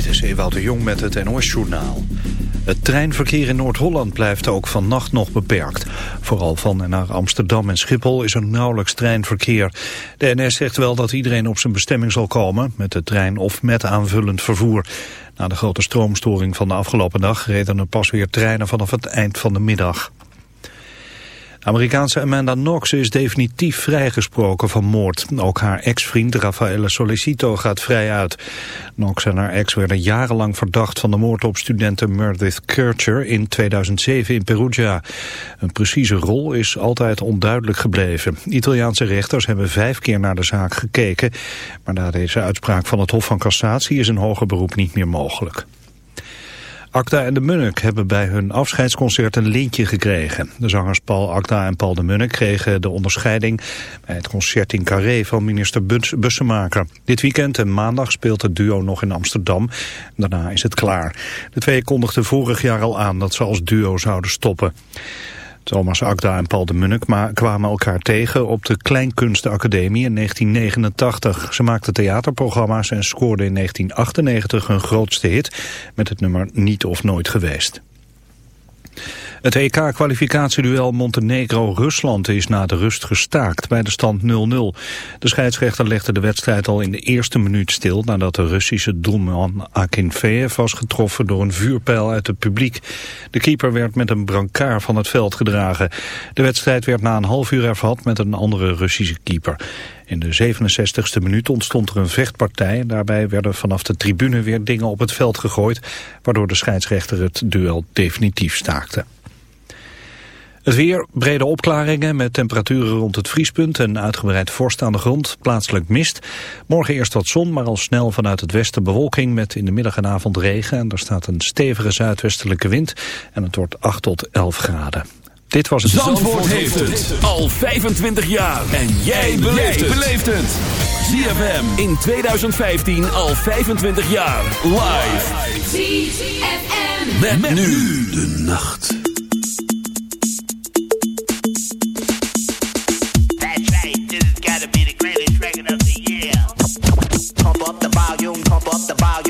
Dit is Ewout de Jong met het NOS-journaal. Het treinverkeer in Noord-Holland blijft ook vannacht nog beperkt. Vooral van en naar Amsterdam en Schiphol is er nauwelijks treinverkeer. De NS zegt wel dat iedereen op zijn bestemming zal komen... met de trein of met aanvullend vervoer. Na de grote stroomstoring van de afgelopen dag... reden er pas weer treinen vanaf het eind van de middag. Amerikaanse Amanda Knox is definitief vrijgesproken van moord. Ook haar ex-vriend Rafaele Solicito gaat vrij uit. Knox en haar ex werden jarenlang verdacht van de moord op studenten Meredith Kircher in 2007 in Perugia. Een precieze rol is altijd onduidelijk gebleven. Italiaanse rechters hebben vijf keer naar de zaak gekeken. Maar na deze uitspraak van het Hof van Cassatie is een hoger beroep niet meer mogelijk. Acta en de Munnik hebben bij hun afscheidsconcert een lintje gekregen. De zangers Paul Acta en Paul de Munnik kregen de onderscheiding bij het concert in Carré van minister Bussemaker. Dit weekend en maandag speelt het duo nog in Amsterdam. Daarna is het klaar. De twee kondigden vorig jaar al aan dat ze als duo zouden stoppen. Thomas Akda en Paul de Munnik kwamen elkaar tegen op de Kleinkunstenacademie in 1989. Ze maakten theaterprogramma's en scoorden in 1998 hun grootste hit met het nummer Niet of Nooit Geweest. Het EK-kwalificatieduel Montenegro-Rusland is na de rust gestaakt bij de stand 0-0. De scheidsrechter legde de wedstrijd al in de eerste minuut stil... nadat de Russische doelman Akinfeev was getroffen door een vuurpijl uit het publiek. De keeper werd met een brancard van het veld gedragen. De wedstrijd werd na een half uur hervat met een andere Russische keeper. In de 67ste minuut ontstond er een vechtpartij. Daarbij werden vanaf de tribune weer dingen op het veld gegooid... waardoor de scheidsrechter het duel definitief staakte. Het weer, brede opklaringen met temperaturen rond het vriespunt en uitgebreid vorst aan de grond, plaatselijk mist. Morgen eerst wat zon, maar al snel vanuit het westen bewolking met in de middag en avond regen. En er staat een stevige zuidwestelijke wind en het wordt 8 tot 11 graden. Dit was het... Zandvoort, heeft het al 25 jaar. En jij beleeft het. ZFM in 2015 al 25 jaar. Live. ZFM. met nu de nacht. survive.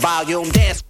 pump up the volume, dance.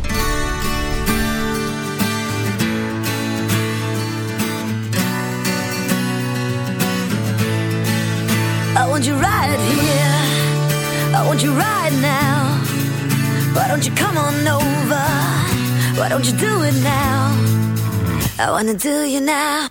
Want you right now. Why don't you come on over? Why don't you do it now? I wanna do you now.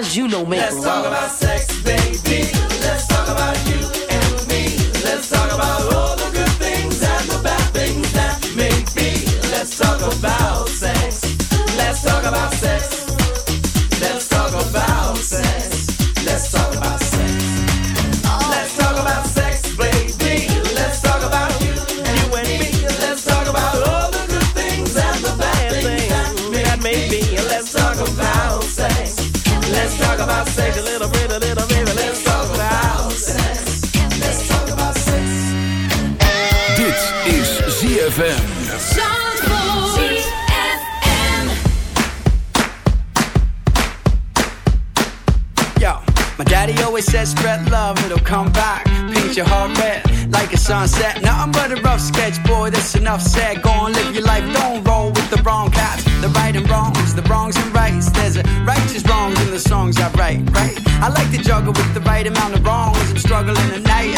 guys you know make Let's ZFM.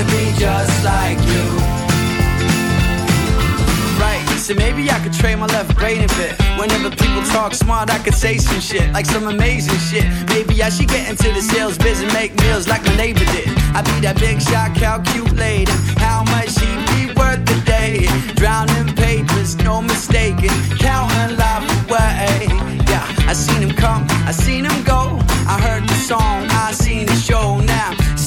Wanna be just like you. Right, so maybe I could trade my left brain a bit. Whenever people talk smart, I could say some shit, like some amazing shit. Maybe I should get into the sales biz and make meals like my neighbor did. I'd be that big shot, calculating how much he be worth a day. Drowning papers, no mistaking, counting life away. Yeah, I seen him come, I seen him go. I heard the song, I seen the show now.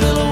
Don't